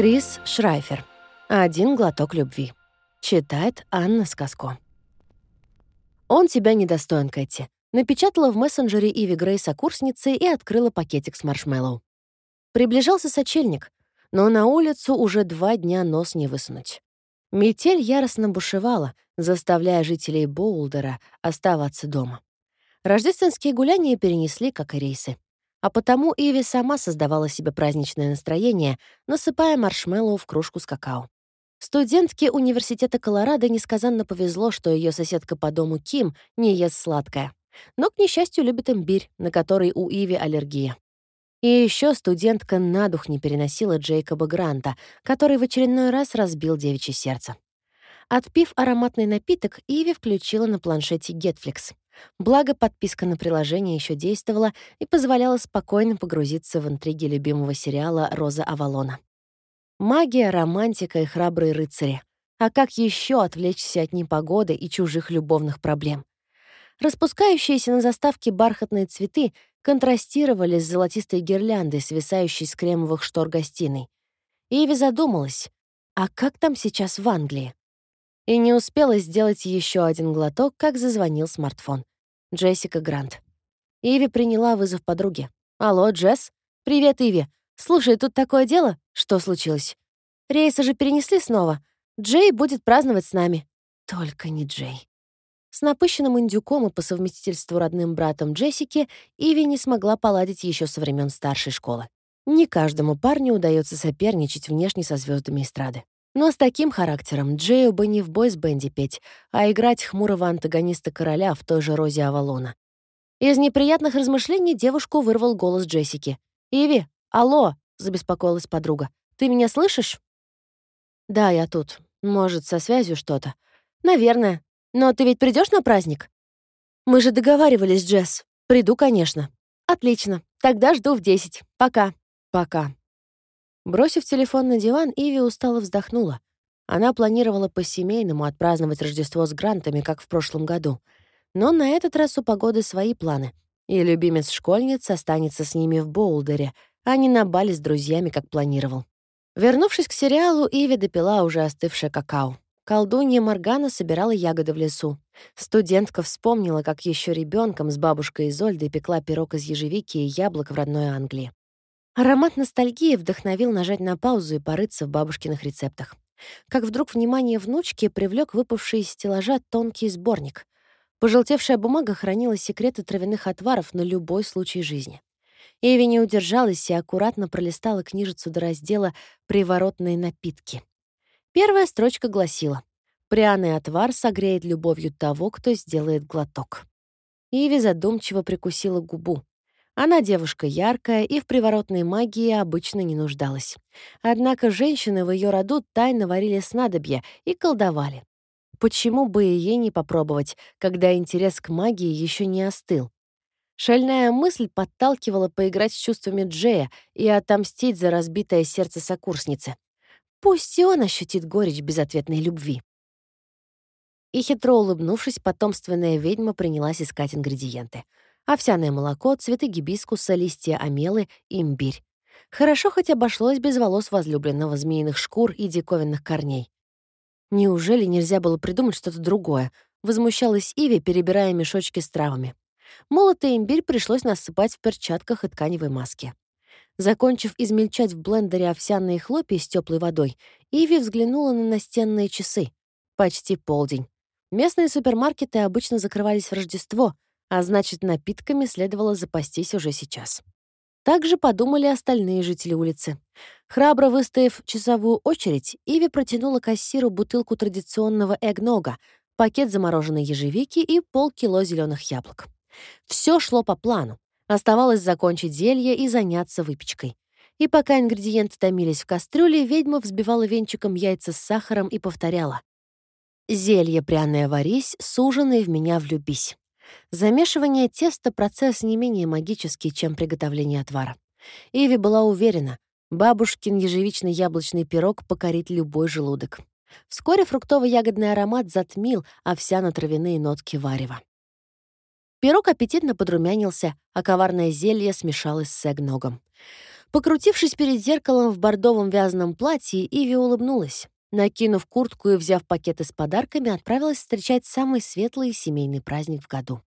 Крис Шрайфер. «Один глоток любви». Читает Анна Сказко. «Он тебя недостоин, Кэти», напечатала в мессенджере Иви Грей сокурсницы и открыла пакетик с маршмеллоу. Приближался сочельник, но на улицу уже два дня нос не высунуть. Метель яростно бушевала, заставляя жителей Боулдера оставаться дома. Рождественские гуляния перенесли, как и рейсы. А потому Иви сама создавала себе праздничное настроение, насыпая маршмеллоу в кружку с какао. Студентке университета Колорадо несказанно повезло, что ее соседка по дому Ким не ест сладкое. Но, к несчастью, любит имбирь, на который у Иви аллергия. И еще студентка на дух не переносила Джейкоба Гранта, который в очередной раз разбил девичье сердце. Отпив ароматный напиток, Иви включила на планшете Getflix. Благо, подписка на приложение еще действовала и позволяла спокойно погрузиться в интриги любимого сериала «Роза Авалона». Магия, романтика и храбрые рыцари. А как еще отвлечься от непогоды и чужих любовных проблем? Распускающиеся на заставке бархатные цветы контрастировали с золотистой гирляндой, свисающей с кремовых штор гостиной. Иви задумалась, а как там сейчас в Англии? И не успела сделать еще один глоток, как зазвонил смартфон. Джессика Грант. Иви приняла вызов подруги. «Алло, Джесс? Привет, Иви. Слушай, тут такое дело. Что случилось? Рейсы же перенесли снова. Джей будет праздновать с нами. Только не Джей. С напыщенным индюком и по совместительству родным братом Джессики Иви не смогла поладить еще со времен старшей школы. Не каждому парню удается соперничать внешне со звездами эстрады. Но с таким характером Джею бы не в бойс-бенде петь, а играть хмурого антагониста короля в той же Розе Авалона. Из неприятных размышлений девушку вырвал голос Джессики. «Иви, алло!» — забеспокоилась подруга. Ты меня слышишь?» «Да, я тут. Может, со связью что-то. Наверное. Но ты ведь придешь на праздник?» «Мы же договаривались, Джесс. Приду, конечно». «Отлично. Тогда жду в десять. Пока». «Пока». Бросив телефон на диван, Иви устало вздохнула. Она планировала по-семейному отпраздновать Рождество с грантами, как в прошлом году. Но на этот раз у погоды свои планы, и любимец школьниц останется с ними в Боулдере, а не на бале с друзьями, как планировал. Вернувшись к сериалу, Иви допила уже остывшее какао. Колдунья Моргана собирала ягоды в лесу. Студентка вспомнила, как еще ребенком с бабушкой Изольдой пекла пирог из ежевики и яблок в родной Англии. Аромат ностальгии вдохновил нажать на паузу и порыться в бабушкиных рецептах. Как вдруг внимание внучки привлек выпавший из стеллажа тонкий сборник. Пожелтевшая бумага хранила секреты травяных отваров на любой случай жизни. Эви не удержалась и аккуратно пролистала книжицу до раздела «Приворотные напитки». Первая строчка гласила «Пряный отвар согреет любовью того, кто сделает глоток». Иви задумчиво прикусила губу. Она девушка яркая и в приворотной магии обычно не нуждалась. Однако женщины в ее роду тайно варили снадобья и колдовали. Почему бы и ей не попробовать, когда интерес к магии еще не остыл? Шальная мысль подталкивала поиграть с чувствами Джея и отомстить за разбитое сердце сокурсницы. Пусть и он ощутит горечь безответной любви. И хитро улыбнувшись, потомственная ведьма принялась искать ингредиенты. Овсяное молоко, цветы гибискуса, листья амелы, имбирь. Хорошо хоть обошлось без волос возлюбленного, змеиных шкур и диковинных корней. Неужели нельзя было придумать что-то другое? Возмущалась Иви, перебирая мешочки с травами. Молотый имбирь пришлось насыпать в перчатках и тканевой маске. Закончив измельчать в блендере овсяные хлопья с теплой водой, Иви взглянула на настенные часы. Почти полдень. Местные супермаркеты обычно закрывались в Рождество, а значит, напитками следовало запастись уже сейчас. Также подумали остальные жители улицы. Храбро выстояв часовую очередь, Иви протянула кассиру бутылку традиционного эгнога, пакет замороженной ежевики и полкило зеленых яблок. Все шло по плану. Оставалось закончить зелье и заняться выпечкой. И пока ингредиенты томились в кастрюле, ведьма взбивала венчиком яйца с сахаром и повторяла. «Зелье пряное варись, суженый в меня влюбись». Замешивание теста — процесс не менее магический, чем приготовление отвара. Иви была уверена, бабушкин ежевичный яблочный пирог покорит любой желудок. Вскоре фруктово-ягодный аромат затмил овсяно-травяные нотки варева. Пирог аппетитно подрумянился, а коварное зелье смешалось с эгногом. Покрутившись перед зеркалом в бордовом вязаном платье, Иви улыбнулась. Накинув куртку и взяв пакеты с подарками, отправилась встречать самый светлый семейный праздник в году.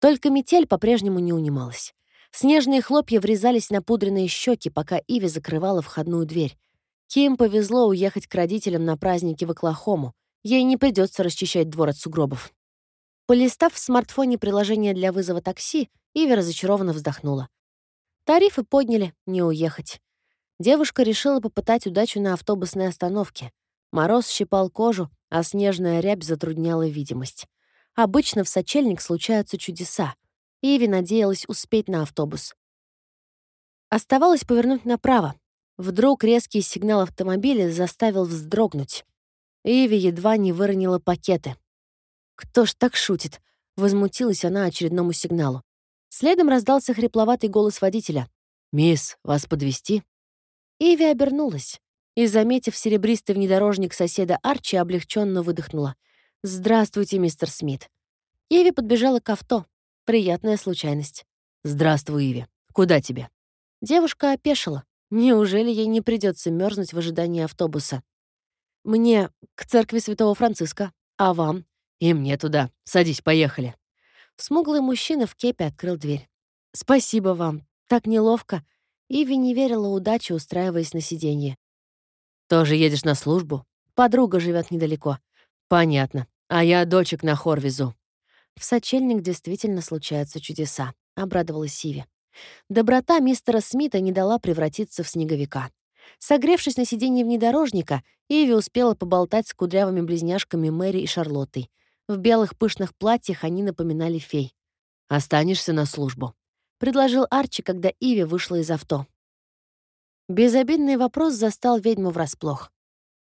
Только метель по-прежнему не унималась. Снежные хлопья врезались на пудренные щеки, пока Иви закрывала входную дверь. Ким повезло уехать к родителям на праздники в Оклахому. Ей не придется расчищать двор от сугробов. Полистав в смартфоне приложение для вызова такси, Иви разочарованно вздохнула. Тарифы подняли, не уехать. Девушка решила попытать удачу на автобусной остановке. Мороз щипал кожу, а снежная рябь затрудняла видимость. Обычно в сочельник случаются чудеса. Иви надеялась успеть на автобус. Оставалось повернуть направо. Вдруг резкий сигнал автомобиля заставил вздрогнуть. Иви едва не выронила пакеты. «Кто ж так шутит?» — возмутилась она очередному сигналу. Следом раздался хрипловатый голос водителя. «Мисс, вас подвести? Иви обернулась и, заметив серебристый внедорожник соседа Арчи, облегченно выдохнула. «Здравствуйте, мистер Смит». Иви подбежала к авто. Приятная случайность. «Здравствуй, Иви. Куда тебе?» Девушка опешила. Неужели ей не придется мерзнуть в ожидании автобуса? «Мне к церкви Святого Франциска. А вам?» «И мне туда. Садись, поехали». Смуглый мужчина в кепе открыл дверь. «Спасибо вам. Так неловко». Иви не верила удаче, устраиваясь на сиденье. «Тоже едешь на службу?» «Подруга живет недалеко». «Понятно. А я дочек на хор везу». В сочельник действительно случаются чудеса, обрадовалась Иви. Доброта мистера Смита не дала превратиться в снеговика. Согревшись на сиденье внедорожника, Иви успела поболтать с кудрявыми близняшками Мэри и Шарлоттой. В белых пышных платьях они напоминали фей. «Останешься на службу», — предложил Арчи, когда Иви вышла из авто. Безобидный вопрос застал ведьму врасплох.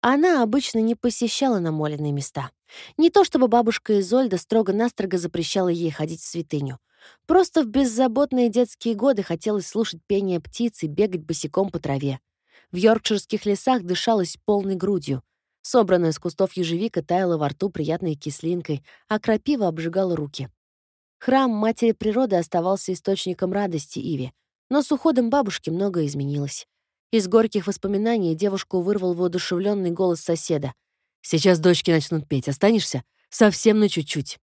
Она обычно не посещала намоленные места. Не то чтобы бабушка Изольда строго-настрого запрещала ей ходить в святыню. Просто в беззаботные детские годы хотелось слушать пение птиц и бегать босиком по траве. В йоркширских лесах дышалось полной грудью. Собранная из кустов ежевика таяла во рту приятной кислинкой, а крапива обжигала руки. Храм Матери Природы оставался источником радости Иве, но с уходом бабушки многое изменилось. Из горьких воспоминаний девушку вырвал воодушевленный голос соседа. «Сейчас дочки начнут петь. Останешься? Совсем на чуть-чуть».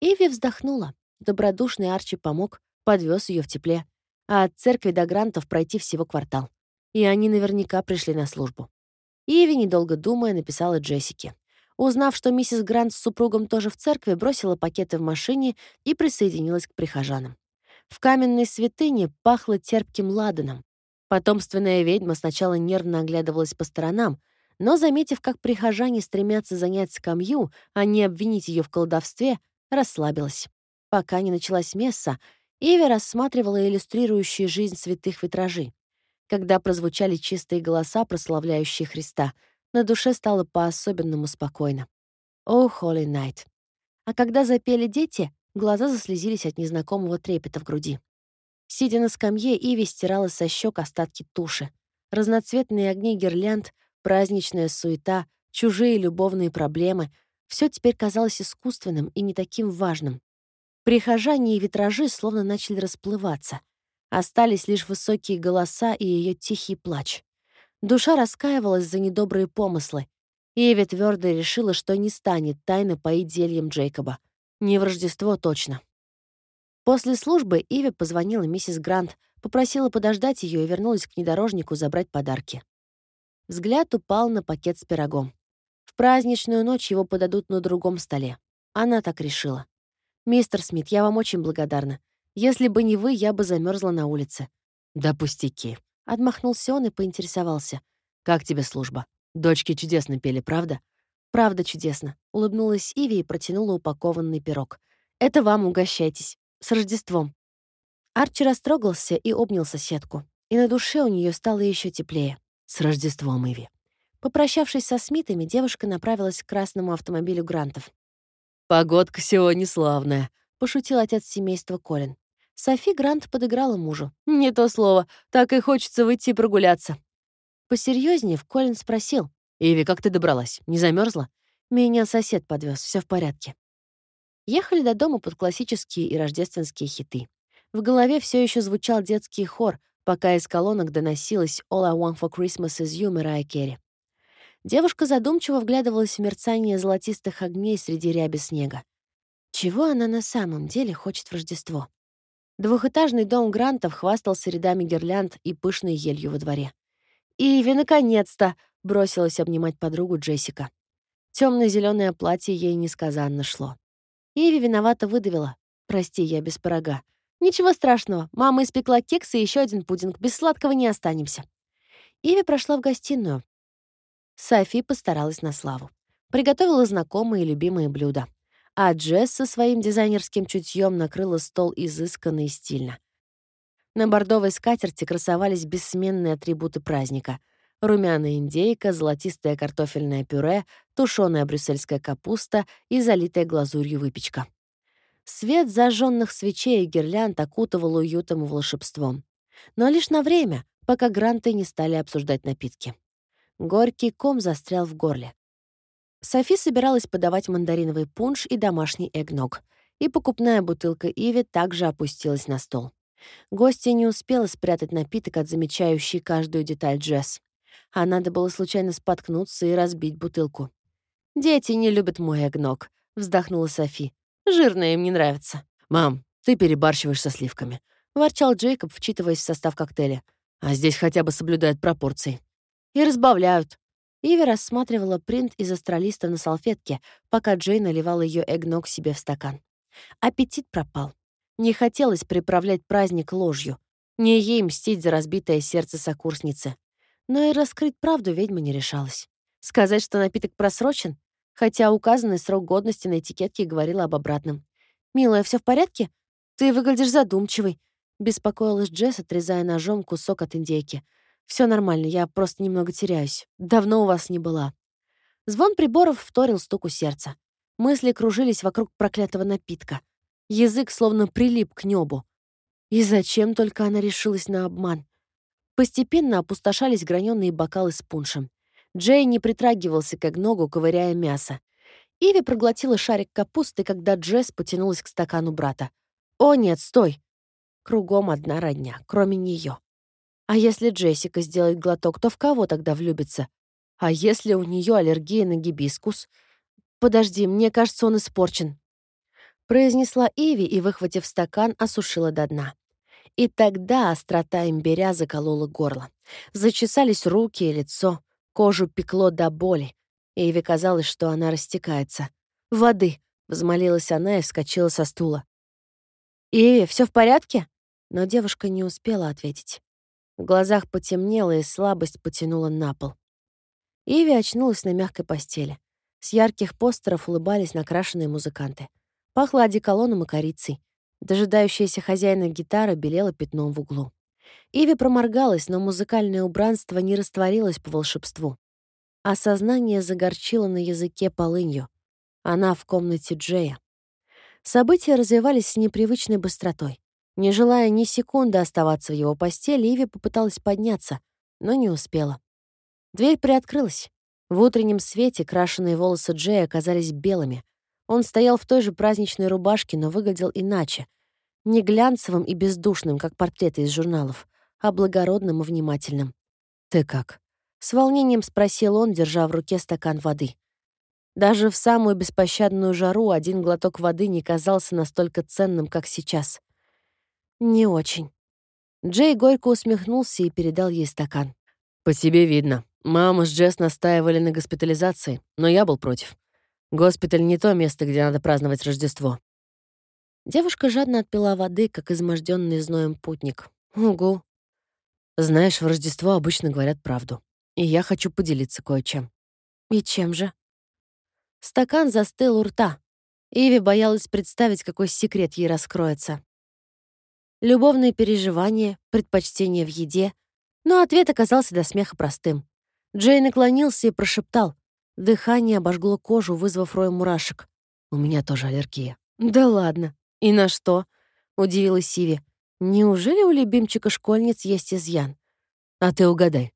Иви вздохнула. Добродушный Арчи помог, подвез ее в тепле. А от церкви до Грантов пройти всего квартал. И они наверняка пришли на службу. Иви, недолго думая, написала Джессике. Узнав, что миссис Грант с супругом тоже в церкви, бросила пакеты в машине и присоединилась к прихожанам. В каменной святыне пахло терпким ладаном. Потомственная ведьма сначала нервно оглядывалась по сторонам, но, заметив, как прихожане стремятся занять скамью, а не обвинить ее в колдовстве, расслабилась. Пока не началась месса, Иви рассматривала иллюстрирующие жизнь святых витражи. Когда прозвучали чистые голоса, прославляющие Христа, на душе стало по-особенному спокойно. «О, Holy Night!» А когда запели дети, глаза заслезились от незнакомого трепета в груди. Сидя на скамье, Иви стирала со щек остатки туши. Разноцветные огни гирлянд, праздничная суета, чужие любовные проблемы — все теперь казалось искусственным и не таким важным. Прихожане и витражи словно начали расплываться — Остались лишь высокие голоса и ее тихий плач. Душа раскаивалась за недобрые помыслы. Иви твердо решила, что не станет тайно поить зельем Джейкоба. Не в Рождество точно. После службы Иви позвонила миссис Грант, попросила подождать ее и вернулась к внедорожнику забрать подарки. Взгляд упал на пакет с пирогом. В праздничную ночь его подадут на другом столе. Она так решила. «Мистер Смит, я вам очень благодарна. Если бы не вы, я бы замерзла на улице». «Да пустяки». Отмахнулся он и поинтересовался. «Как тебе служба? Дочки чудесно пели, правда?» «Правда чудесно», — улыбнулась Иви и протянула упакованный пирог. «Это вам угощайтесь. С Рождеством». Арчи растрогался и обнял соседку. И на душе у нее стало еще теплее. «С Рождеством, Иви». Попрощавшись со Смитами, девушка направилась к красному автомобилю Грантов. «Погодка сегодня славная», — пошутил отец семейства Колин. Софи Грант подыграла мужу. «Не то слово. Так и хочется выйти прогуляться». Посерьезнее, Колин спросил. «Иви, как ты добралась? Не замерзла? Меня сосед подвез, все в порядке». Ехали до дома под классические и рождественские хиты. В голове все еще звучал детский хор, пока из колонок доносилось «All I want for Christmas is you» Мэрайя Керри. Девушка задумчиво вглядывалась в мерцание золотистых огней среди ряби снега. Чего она на самом деле хочет в Рождество? Двухэтажный дом Грантов хвастался рядами гирлянд и пышной елью во дворе. «Иви, наконец-то!» — бросилась обнимать подругу Джессика. темно зеленое платье ей несказанно шло. Иви виновато выдавила. «Прости, я без пирога». «Ничего страшного. Мама испекла кекс и еще один пудинг. Без сладкого не останемся». Иви прошла в гостиную. Софи постаралась на славу. Приготовила знакомые и любимые блюда. А Джесс со своим дизайнерским чутьем накрыла стол изысканно и стильно. На бордовой скатерти красовались бессменные атрибуты праздника — румяная индейка, золотистое картофельное пюре, тушеная брюссельская капуста и залитая глазурью выпечка. Свет зажженных свечей и гирлянд окутывал уютом и волшебством. Но лишь на время, пока гранты не стали обсуждать напитки. Горький ком застрял в горле. Софи собиралась подавать мандариновый пунш и домашний эгног, и покупная бутылка Иви также опустилась на стол. Гостья не успела спрятать напиток от замечающей каждую деталь Джесс а надо было случайно споткнуться и разбить бутылку. «Дети не любят мой эгног», — вздохнула Софи. «Жирное им не нравится». «Мам, ты перебарщиваешь со сливками», — ворчал Джейкоб, вчитываясь в состав коктейля. «А здесь хотя бы соблюдают пропорции». «И разбавляют». Иви рассматривала принт из астралиста на салфетке, пока Джей наливал ее эгног себе в стакан. Аппетит пропал. Не хотелось приправлять праздник ложью. Не ей мстить за разбитое сердце сокурсницы. Но и раскрыть правду ведьма не решалась. Сказать, что напиток просрочен, хотя указанный срок годности на этикетке говорил об обратном. «Милая, все в порядке? Ты выглядишь задумчивой», — беспокоилась Джесс, отрезая ножом кусок от индейки. Все нормально, я просто немного теряюсь. Давно у вас не была». Звон приборов вторил стуку сердца. Мысли кружились вокруг проклятого напитка. Язык словно прилип к небу. И зачем только она решилась на обман? Постепенно опустошались граненые бокалы с пуншем. Джей не притрагивался к ногу, ковыряя мясо. Иви проглотила шарик капусты, когда Джесс потянулась к стакану брата. «О, нет, стой!» Кругом одна родня, кроме нее. А если Джессика сделает глоток, то в кого тогда влюбится? А если у нее аллергия на гибискус? Подожди, мне кажется, он испорчен. Произнесла Иви и, выхватив стакан, осушила до дна. И тогда острота имбиря заколола горло. Зачесались руки и лицо, кожу пекло до боли. Эйве казалось, что она растекается. «Воды!» — взмолилась она и вскочила со стула. «Иви, все в порядке?» Но девушка не успела ответить. В глазах потемнело, и слабость потянула на пол. Иви очнулась на мягкой постели. С ярких постеров улыбались накрашенные музыканты. Пахло одеколоном и корицей. Дожидающаяся хозяина гитара белела пятном в углу. Иви проморгалась, но музыкальное убранство не растворилось по волшебству. А сознание загорчило на языке полынью. Она в комнате Джея. События развивались с непривычной быстротой. Не желая ни секунды оставаться в его постели, Иви попыталась подняться, но не успела. Дверь приоткрылась. В утреннем свете крашеные волосы Джея оказались белыми, он стоял в той же праздничной рубашке, но выглядел иначе. Не глянцевым и бездушным, как портреты из журналов, а благородным и внимательным. «Ты как?» — с волнением спросил он, держа в руке стакан воды. Даже в самую беспощадную жару один глоток воды не казался настолько ценным, как сейчас. «Не очень». Джей горько усмехнулся и передал ей стакан. «По тебе видно. Мама с Джесс настаивали на госпитализации, но я был против. Госпиталь не то место, где надо праздновать Рождество. Девушка жадно отпила воды, как изможденный зноем путник. Угу. Знаешь, в Рождество обычно говорят правду. И я хочу поделиться кое-чем. И чем же? Стакан застыл у рта. Иви боялась представить, какой секрет ей раскроется. Любовные переживания, предпочтения в еде. Но ответ оказался до смеха простым. Джей наклонился и прошептал. Дыхание обожгло кожу, вызвав рой мурашек. «У меня тоже аллергия». «Да ладно. И на что?» — удивилась Сиви. «Неужели у любимчика школьниц есть изъян?» «А ты угадай».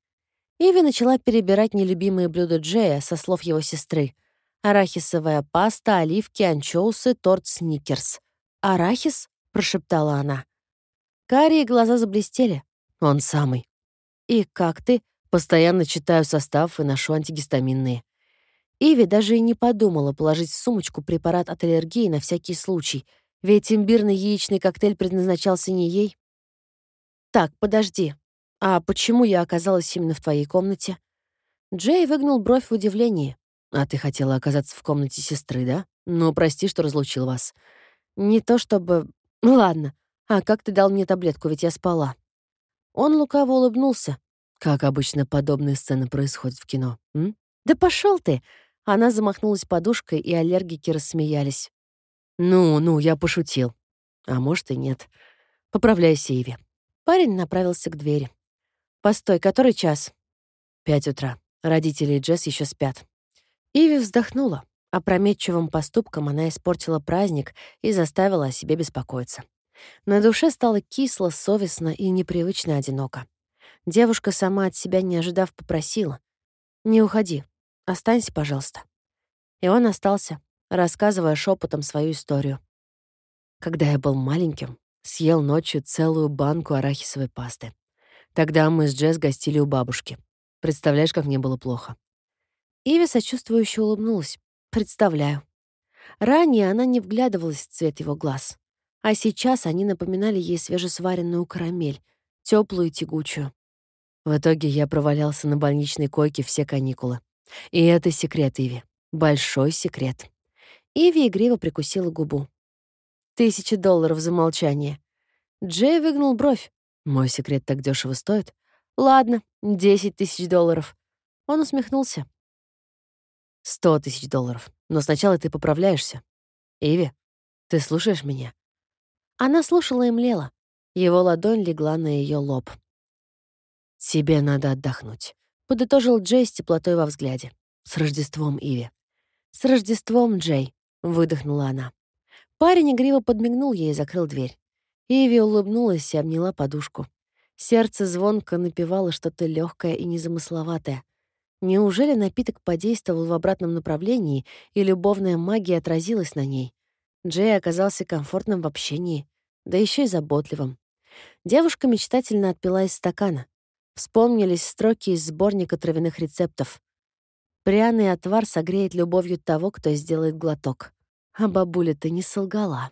Иви начала перебирать нелюбимые блюда Джея со слов его сестры. Арахисовая паста, оливки, анчоусы, торт сникерс. «Арахис?» — прошептала она. Карие глаза заблестели. «Он самый». «И как ты?» «Постоянно читаю состав и ношу антигистаминные». Иви даже и не подумала положить в сумочку препарат от аллергии на всякий случай, ведь имбирный яичный коктейль предназначался не ей. «Так, подожди. А почему я оказалась именно в твоей комнате?» Джей выгнул бровь в удивлении. «А ты хотела оказаться в комнате сестры, да? Ну, прости, что разлучил вас». «Не то чтобы... Ладно. А как ты дал мне таблетку, ведь я спала?» Он лукаво улыбнулся. Как обычно подобные сцены происходят в кино. М? «Да пошел ты!» Она замахнулась подушкой, и аллергики рассмеялись. «Ну, ну, я пошутил. А может и нет. Поправляйся, Иви». Парень направился к двери. «Постой, который час?» «Пять утра. Родители и Джесс еще спят. Иви вздохнула. Опрометчивым поступком она испортила праздник и заставила о себе беспокоиться. На душе стало кисло, совестно и непривычно одиноко. Девушка сама от себя не ожидав попросила. «Не уходи. Останься, пожалуйста». И он остался, рассказывая шепотом свою историю. Когда я был маленьким, съел ночью целую банку арахисовой пасты. Тогда мы с Джесс гостили у бабушки. Представляешь, как мне было плохо?» Иви сочувствующе улыбнулась. «Представляю». Ранее она не вглядывалась в цвет его глаз, а сейчас они напоминали ей свежесваренную карамель, теплую и тягучую. В итоге я провалялся на больничной койке все каникулы. И это секрет, Иви. Большой секрет. Иви игриво прикусила губу. Тысячи долларов за молчание. Джей выгнул бровь. Мой секрет так дешево стоит. Ладно, десять тысяч долларов. Он усмехнулся. Сто тысяч долларов. Но сначала ты поправляешься. Иви, ты слушаешь меня? Она слушала и млела. Его ладонь легла на ее лоб. «Тебе надо отдохнуть», — подытожил Джей с теплотой во взгляде. «С Рождеством, Иви». «С Рождеством, Джей», — выдохнула она. Парень игриво подмигнул ей и закрыл дверь. Иви улыбнулась и обняла подушку. Сердце звонко напевало что-то легкое и незамысловатое. Неужели напиток подействовал в обратном направлении, и любовная магия отразилась на ней? Джей оказался комфортным в общении, да еще и заботливым. Девушка мечтательно отпила из стакана. Вспомнились строки из сборника травяных рецептов. «Пряный отвар согреет любовью того, кто сделает глоток». А бабуля-то не солгала.